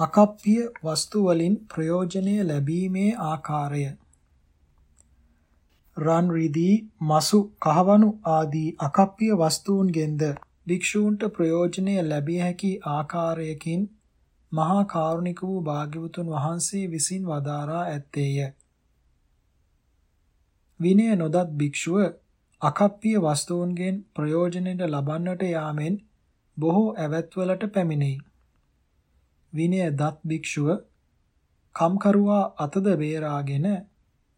අකප්පිය වස්තු වලින් ප්‍රයෝජනය ලැබීමේ ආකාරය රන් රිදී මසු කහවණු ආදී අකප්පිය වස්තුන්ගෙන්ද භික්ෂූන්ට ප්‍රයෝජනය ලැබිය හැකි ආකාරයකින් මහා කරුණික වූ භාග්‍යවතුන් වහන්සේ විසින් වදාරා ඇත්තේය. විනය නොදත් භික්ෂුව අකප්පිය වස්තුන්ගෙන් ප්‍රයෝජනෙට ලබන්නට යාමෙන් බොහෝ ඇවැත්වලට පැමිණෙයි. විනය දත් භික්ෂුව කම්කරුවා අතද බේරාගෙන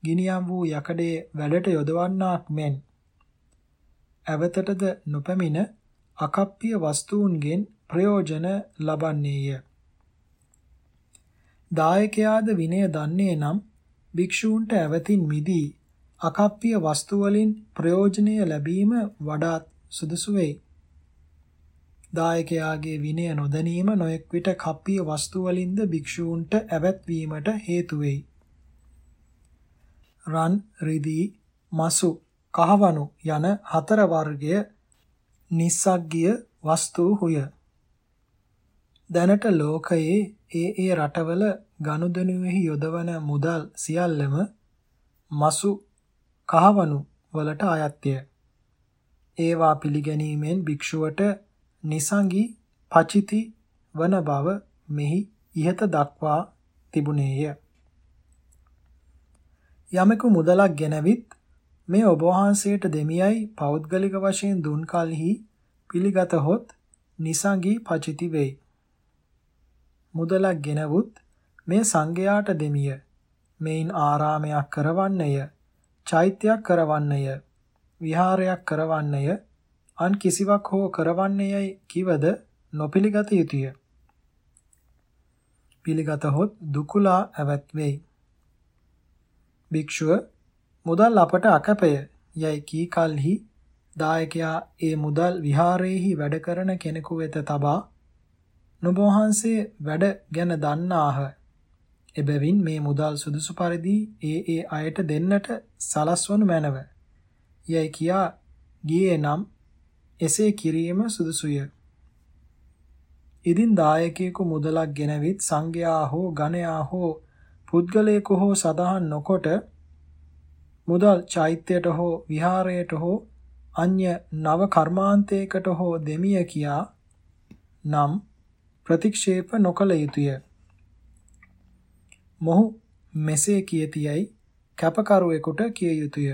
ගිනියම් වූ යකඩේ වැඩට යොදවන්නාක් මෙන් ඇවතටද නොපැමිණ අකප්පිය වස්තුන්ගෙන් ප්‍රයෝජන ලබන්නේය. දායකයාද විනය දන්නේ නම් භික්ෂූන්ට ඇවතින් මිදී අකප්පිය වස්තු වලින් ප්‍රයෝජනය ලැබීම වඩාත් සුදුසු වෙයි. දායකයාගේ විනය නොදැනීම නොඑක් විට කප්පිය වස්තු වලින්ද භික්ෂූන්ට ඇවැත්වීමට හේතු වෙයි. රන්, රිදී, මසු, කහවණු යන හතර වර්ගය නිස්සග්ගිය වස්තුහුය. දැනට ලෝකයේ ඒ ඒ රටවල ගනුදෙනුවෙහි යොදවන මුදල් සියල්ලම මසු කහවණු වලට අයත්ය. ඒවා පිළිගැනීමෙන් භික්ෂුවට නිසංගි පචිති වන බව මෙහි ඉහත දක්වා තිබුණේය. යමෙකු මුදලක් ගෙනවිත් මේ ඔබ වහන්සේට දෙමියයි පෞද්ගලික වශයෙන් දුන් කලෙහි පිළිගතහොත් නිසංගි පචිති වෙයි. මුදලක් ගෙනවුත් මේ සංඝයාට දෙමිය මෙයින් ආරාමයක් කරවන්නේය චෛත්‍යයක් කරවන්නේය විහාරයක් කරවන්නේය අන් කිසිවක් හෝ කරවන්නේයයි කිවද නොපිළිගත යුතුය. පිළිගතහොත් දුකුලා ඇවත් වෙයි. භික්ෂුව මුදල් අපට අකපය යයි කී කලෙහි දායකයා ඒ මුදල් විහාරයේහි වැඩ කරන කෙනෙකු වෙත තබා නුඹ වහන්සේ වැඩ ගැන දන්නාහ. එබැවින් මේ මුදල් සුදුසු පරිදි ඒ ඒ අයට දෙන්නට සලස්වනු මැනව. යයි කියා ගියේ නම් එසේ කිරීම සුදුසුය. ඉදින් දායකයෙකු මුදලක් ගෙනවිත් සංඝයා හෝ ගණයා හෝ පුද්ගලයෙකු හෝ සදාහන් නොකොට මුදල් චෛත්‍යයට හෝ විහාරයට හෝ අන්‍ය නව කර්මාන්තයකට හෝ දෙමිය කියා නම් ප්‍රතික්ෂේප නොකළ යුතුය. මොහු මෙසේ කියතියයි කැපකරුවෙකුට කිය යුතුය.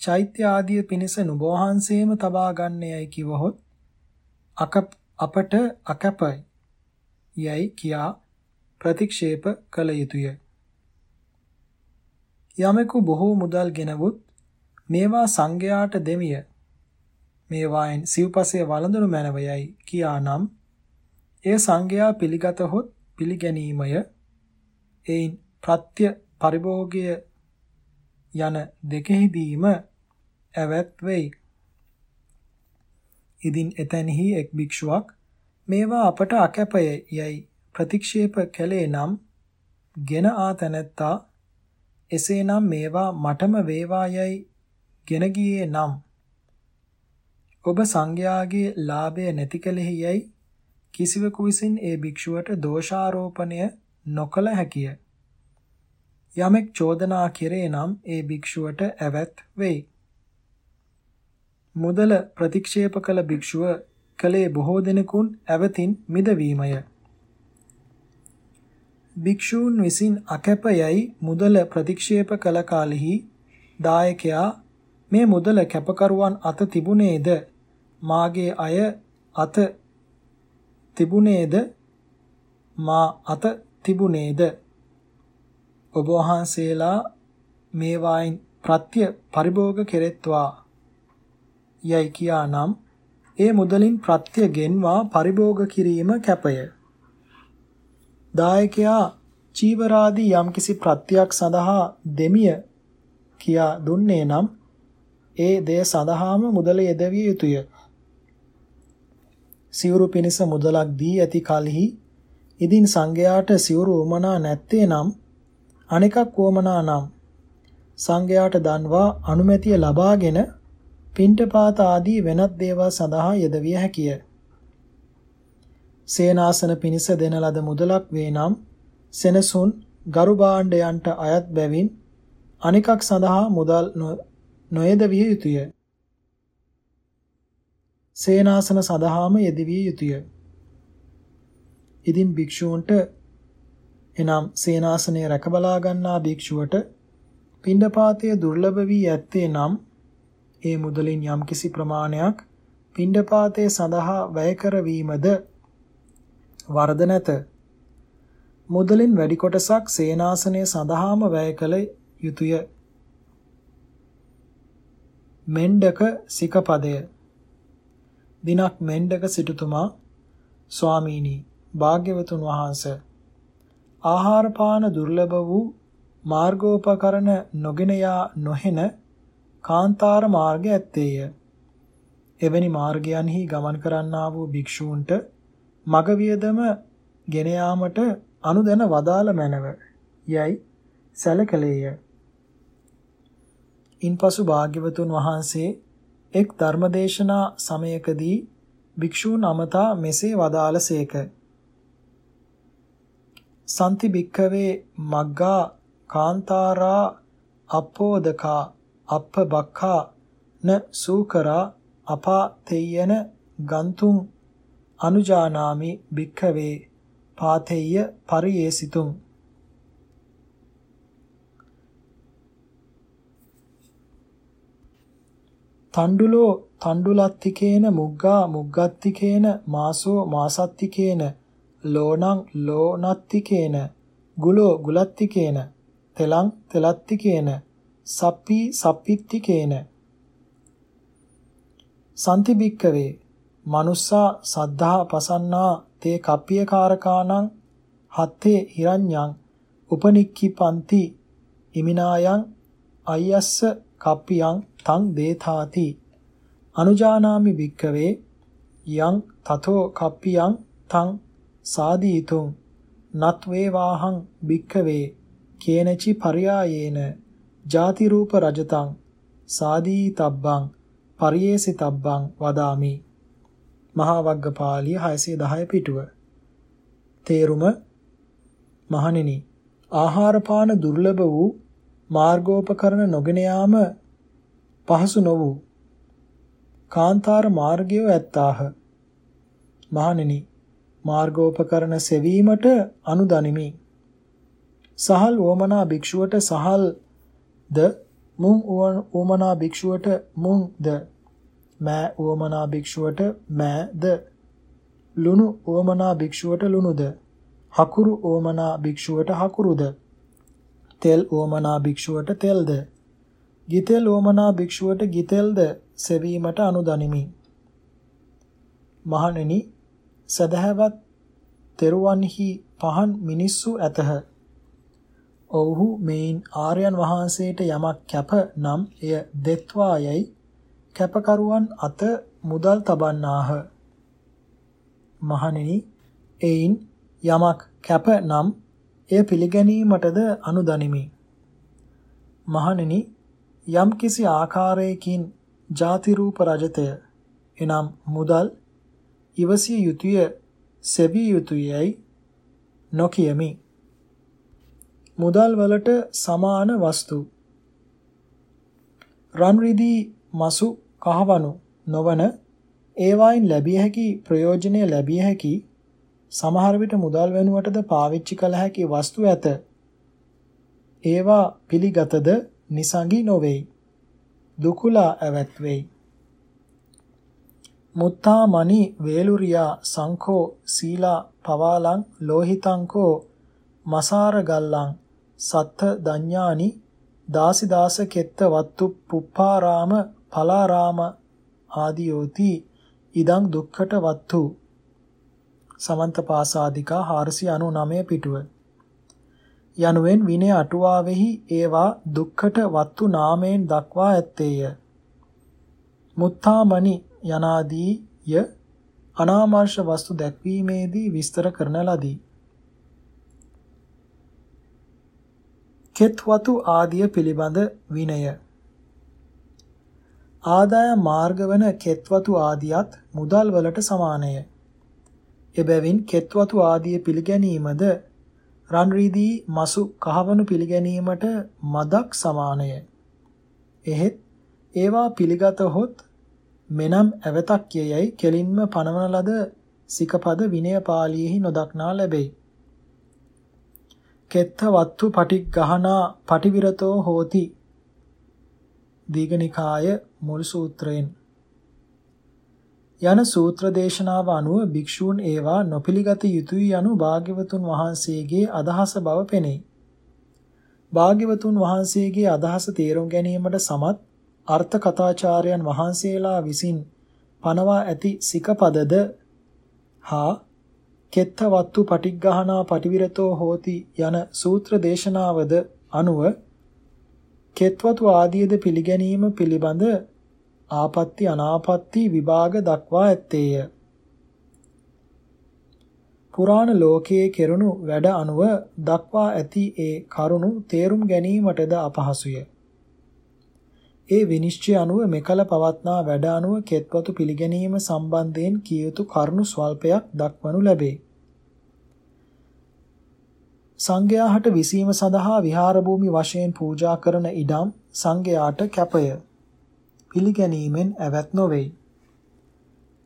චෛත්‍ය ආදිය පිණිස නුඹ වහන්සේම තබා ගන්නේයයි කිවහොත් අක අපට අකපයි යයි කියා ප්‍රතික්ෂේප කළ යුතුය. යමෙකු බොහෝ මුදල් ගෙනවුත් මේවා සංඝයාට දෙමිය මේවායින් සිව්පසය වළඳනු මැනවයයි කියා නම් එය සංඝයා පිළිගතහොත් පිළිගැනීමය එයින් ප්‍රත්‍ය පරිභෝගය යන දෙකෙහිදීම ඇවැත් වෙයි. ඉදින් එතැනෙහි එක් භික්ෂුවක් මේවා අපට අකැපය යයි ප්‍රතික්ෂේප කළේ නම් ගෙන ආ තැනැත්තා එසේනම් මේවා මටම වේවා යයි ගෙන ගියේ නම් ඔබ සංඝයාගේ ලාභය නැති කලෙහි යයි කිසිවෙකු විසින් ඒ භික්ෂුවට දෝෂාරෝපණය නොකළ හැකිය. යමෙක් චෝදනා කෙරේ නම් ඒ භික්ෂුවට ඇවැත් වෙයි. මුදල ප්‍රතික්ෂේප කළ භික්ෂුව කලේ බොහෝ දෙනෙකුන් ඇවතින් මිදවීමය. භික්ෂූන් විසින් අකැපයයි මුදල ප්‍රතික්ෂේප කළ කාලෙහි දායකයා මේ මුදල කැපකරුවන් අත තිබුණේද මාගේ අය අත තිබුණේද මා අත තිබුණේද ඔබ වහන්සේලා මේවායින් ප්‍රත්‍ය පරිභෝග කෙරෙත්වා යයි කියා නම් ඒ මුදලින් ප්‍රත්‍ය ගෙන්වා පරිභෝග කිරීම කැපය. දායකයා චීවරාදී යම්කිසි ප්‍රත්‍යක් සඳහා දෙමිය කියා දුන්නේ නම් ඒ දෙය සඳහාම මුදල යෙදවිය යුතුය. සිවුරු පිණිස මුදලක් දී ඇති කලෙහි ඉදින් සංඝයාට සිවුරු උමනා නැත්තේ නම් අනෙකක් වමනා නම් සංඝයාට දන්වා අනුමැතිය ලබාගෙන පින්ටපාත ආදී වෙනත් දේවල් සඳහා යෙදවිය හැකිය. සේනාසන පිනිස දෙන ලද මුදලක් වේ නම් සෙනසුන් ගරු භාණ්ඩයන්ට අයත් බැවින් අනිකක් සඳහා මුදල් නොයද විය යුතුය. සේනාසන සඳහාම යෙදවිය යුතුය. ඉදින් භික්ෂූන්ට එනම් සේනාසනය රැකබලා ගන්නා භික්ෂුවට පිණ්ඩපාතය දුර්ලභ වී ඇත්තේ නම් ඒ මුදලින් යම්කිසි ප්‍රමාණයක් පිණ්ඩපාතය සඳහා වැය කරවීමද වරද නැත. මුදලින් වැඩි කොටසක් සේනාසනය සඳහාම වැය කළ යුතුය. මෙණ්ඩක සිකපදය දිනක් මෙණ්ඩක සිටුතුමා ස්වාමීනි භාග්‍යවතුන් වහන්සේ ආහාර පාන දුර්ලභ වූ මාර්ගෝපකරණ නොගෙන යා නොහෙන කාන්තාර මාර්ගය ඇත්තේය. එවැනි මාර්ගයන්හි ගමන් කරන්නා වූ භික්ෂූන්ට මග වියදම ගෙන යාමට අනුදැන වදාළ මැනව. යයි සැලකලේය. ඉන්පසු භාග්‍යවතුන් වහන්සේ එක් ධර්මදේශනා සමයකදී භික්ෂූන් අමතා මෙසේ වදාළසේක. සම්ති භික්ඛවේ මග්ගා කාන්තාරා අපෝදකා අප්ප බක්ඛා න සූකරා අපා තෙය්‍යන ගන්තුං අනුජානාමි භික්ඛවේ පාතෙය්‍ය පරියේසිතුං තණ්ඩුලෝ තණ්ඩුලත්තිකේන මුග්ගා මුග්ගත්තිකේන මාසෝ මාසත්තිකේන ලෝණං ලෝණත්තිකේන ගුලෝ ගුලත්තිකේන තෙලං තෙලත්තිකේන සප්පි සප්පිත්තිකේන සන්ති බික්කවේ මනුස්සා සද්ධා පසන්නා තේ කප්පියකාරකානං හත්තේ හිරඤ්ඤං උපනික්ඛිපಂತಿ ඉමිනායන් අයස්ස කප්පියං තං දේතාති අනුජානාමි භික්කවේ යං තතෝ කප්පියං තං සාදීතුං නත්වේ වාහං භික්කවේ කේනචි පරියායේන ජාති රූප රජතං සාදී තබ්බං පරියේසි තබ්බං වදාමි මහා වග්ගපාළිය 610 පිටුව තේරුම මහණෙනි ආහාර පාන දුර්ලභ වූ මාර්ගෝපකරණ නොගෙන යාම පහසු නො වූ කාන්තාර මාර්ගය ඇත්තාහ. මහණෙනි මාර්ගෝපකරණ සෙවීමට අනුදනිමි. සහල් වමනා භික්ෂුවට සහල් ද මුං වමනා භික්ෂුවට මුං ද මෑ වමනා භික්ෂුවට මෑ ද ලුණු වමනා භික්ෂුවට ලුණුද හකුරු වමනා භික්ෂුවට හකුරුද තෙල් වමනා භික්ෂුවට තෙල්ද ගිතෙල් ඕමනා භික්ෂුවට ගිතෙල්ද සෙවීමට අනුදනිමි. මහණෙනි සදහැවත් තෙරුවන්හි පහන් මිනිස්සු ඇතහ. ඔව්හු මේන් ආර්යයන් වහන්සේට යමක් කැප නම් එය දෙත්වා යයි කැපකරුවන් අත මුදල් තබන්නාහ. මහණෙනි එයින් යමක් කැප නම් එය පිළිගැනීමටද අනුදනිමි. මහණෙනි යම් කිසි ආකාරයකින් ಜಾති රූප රජතය එනම් මුදල් ඉවසිය යුතුය සෙවිය යුතුයයි නොකියමි මුදල් වලට සමාන වස්තු රන් රිදී මසු කහවණු නොවන ඒවායින් ලැබිය හැකි ප්‍රයෝජනය ලැබිය හැකි සමහර විට මුදල් වෙනුවටද පාවිච්චි කළ හැකි වස්තු ඇත ඒවා පිළිගතද නිසඟි නොවේයි. දුකුලා ඇවත් වෙයි. මුත්තා මණි වේලුරියා සංඛෝ සීලා පවාලං ලෝහිතංකෝ මසාර ගල්ලං සත්ත දඤ්ඤානි දාසි දාස කෙත්ත වත්තු පුප්පාරාම පලාරාම ආදියෝති. ඉදං දුක්ඛට වත්තු. සමන්ත පාසාදිකා 499 පිටුව. යනුවෙන් විනය අටුවාවෙහි ඒවා දුක්ඛට වත්තු නාමයෙන් දක්වා ඇත්තේය. මුත්තාමණි යනාදීය අනාමර්ශ වස්තු දැක්වීමේදී විස්තර කරන ලදී. කෙත්වතු ආදිය පිළිබඳ විනය ආදාය මාර්ග වන කෙත්වතු ආදියත් මුදල් වලට සමානය. එබැවින් කෙත්වතු ආදී පිළිගැනීමද රන් රීදී මසු කහවණු පිළිගැනීමට මදක් සමානය. එහෙත් ඒවා පිළිගතහොත් මෙනම් ඇවතක් යයයි කෙලින්ම පනවන ලද සිකපද විනය පාළියෙහි නොදක්නා ලැබෙයි. කෙත්ත වත්තු පටිග්ගහනා පටිවිරතෝ හෝති දීඝනිකාය මුල් සූත්‍රයෙන් යන සූත්‍ර දේශනාව අනුව භික්ෂූන් ඒවා නොපිළිගත යුතුය යනු භාග්‍යවතුන් වහන්සේගේ අදහස බව පෙනේ. භාග්‍යවතුන් වහන්සේගේ අදහස තේරුම් ගැනීමට සමත් අර්ථ කථාචාර්යයන් වහන්සේලා විසින් පනවා ඇති සිකපදද හා කෙත්ත වත්තු පටිග්ගහනා පටිවිරතෝ හෝති යන සූත්‍ර දේශනාවද අනුව කෙත්වතු ආදීද පිළිගැනීම පිළිබඳ ආපත්‍ති අනාපත්‍ති විභාග දක්වා ඇත්තේය. පුරාණ ලෝකයේ කෙරුණු වැඩ අනුව දක්වා ඇති ඒ කරුණු තේරුම් ගැනීමටද අපහසුය. ඒ විනිශ්චය අනුව මෙකල පවත්නා වැඩ අනුව කෙත්වතු පිළිගැනීම සම්බන්ධයෙන් කිය යුතු කරුණු ස්වල්පයක් දක්වනු ලැබේ. සංඝයාට විසීම සඳහා විහාර භූමි වශයෙන් පූජා කරන ඉඩම් සංඝයාට කැපය. පිළිගැනීමෙන් ඇවත් නොවේයි.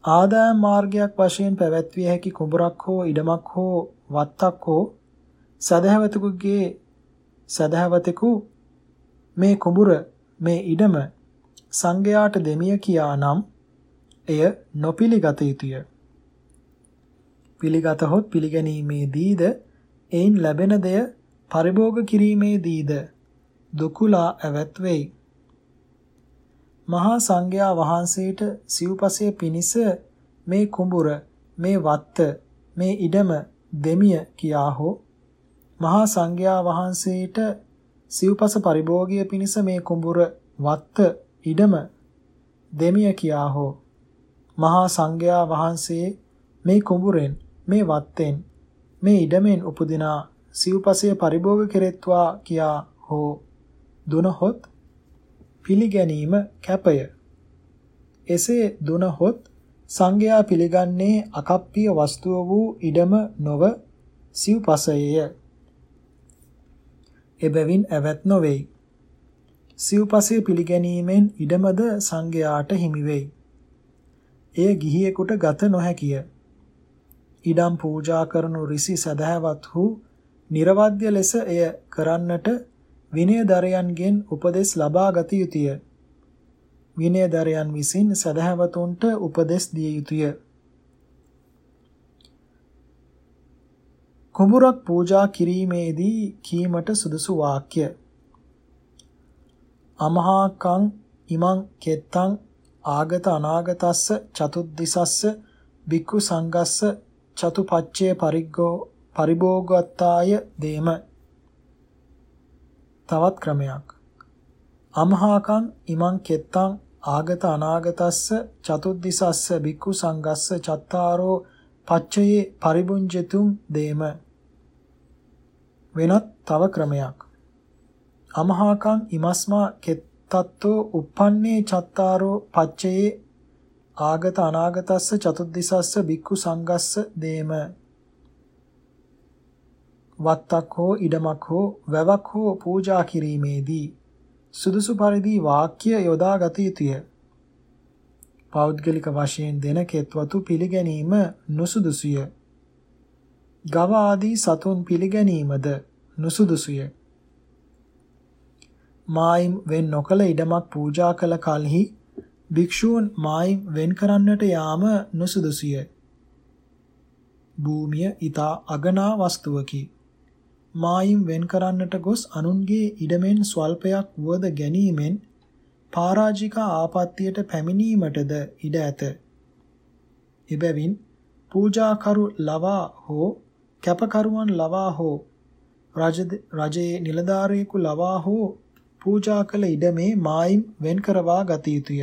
ආදායම් මාර්ගයක් වශයෙන් පැවැත්විය හැකි කුඹරක් හෝ ඉඩමක් හෝ වත්තක් හෝ සදහැවතෙකුගේ සදහැවතෙකු මේ කුඹුර මේ ඉඩම සංඝයාට දෙමිය කියා නම් එය නොපිළිගත යුතුය. පිළිගතහොත් පිළිගැනීමේදීද එයින් ලැබෙන දෙය පරිභෝග කිරීමේදීද දුකුලා ඇවත් වෙයි. මහා සංඝයා වහන්සේට සිව්පසය පිනිස මේ කුඹුර මේ වත්ත මේ ඉඩම දෙමිය කියා හෝ මහා සංඝයා වහන්සේට සිව්පස පරිභෝගිය පිණිස මේ කුඹුර වත්ත ඉඩම දෙමිය කියා හෝ මහා සංඝයා වහන්සේ මේ කුඹුරෙන් මේ වත්තෙන් මේ ඉඩමෙන් උපදිනා සිව්පසය පරිභෝග කෙරෙත්වා කියා හෝ දුනහොත් පිළිගැනීම කැපය. එසේ දුනහොත් සංඝයා පිළිගන්නේ අකප්පිය වස්තුව වූ ඉඩම නොව සිව්පසයය. එබැවින් ඇවත් නොවේයි. සිව්පසය පිළිගැනීමෙන් ඉඩමද සංඝයාට හිමි වෙයි. එය ගිහියෙකුට ගත නොහැකිය. ඉඩම් පූජා කරනු රිසි සදහැවත් වූ නිර්වද්‍ය ලෙස එය කරන්නට විනයදරයන්ගෙන් උපදෙස් ලබා ගත යුතුය. විනයදරයන් විසින් සදහැවතුන්ට උපදෙස් දිය යුතුය. කුඹුරක් පූජා කිරීමේදී කීමට සුදුසු වාක්‍ය. අමහාකං ඉමං කෙත්තං ආගත අනාගතස්ස චතුද්දිසස්ස බික්ඛු සංගස්ස චතුපච්චේ පරිග්ගෝ පරිභෝගත්තාය දේම. තවත් ක්‍රමයක්. අමහාකං ඉමං කෙත්තං ආගත අනාගතස්ස චතුද්දිසස්ස බික්ඛු සංගස්ස චත්තාරෝ පච්චයේ පරිබුංජතුම් දේම. වෙනත් තව ක්‍රමයක්. අමහාකං ඉමස්මා කෙත්තත්තෝ uppannē චත්තාරෝ පච්චයේ ආගත අනාගතස්ස චතුද්දිසස්ස බික්ඛු සංගස්ස දේම වත්තක් හෝ ඉඩමක් හෝ වැවක් හෝ පූජා කිරීමේදී සුදුසු පරිදි වාක්‍ය යොදා ගත යුතුය. පෞද්ගලික වශයෙන් දෙන කෙත්වතු පිළිගැනීම නුසුදුසුය. ගව ආදී සතුන් පිළිගැනීමද නුසුදුසුය. මායිම් වෙන් නොකල ඉඩමක් පූජා කළ කලෙහි භික්ෂූන් මායිම් වෙන් කරන්නට යාම නුසුදුසුය. භූමිය ඊතා අගනා වස්තුවකි. මායිම් වෙන් කරන්නට ගොස් අනුන්ගේ ඉඩමෙන් ස්වල්පයක් වුවද ගැනීමෙන් පරාජික ආපත්‍යයට පැමිණීමටද ඉඩ ඇත. එබැවින් පූජාකරු ලවා හෝ කැපකරුවන් ලවා හෝ රජයේ නිලධාරියෙකු ලවා හෝ පූජා කළ ඉඩමේ මායිම් වෙන් කරවා ගත යුතුය.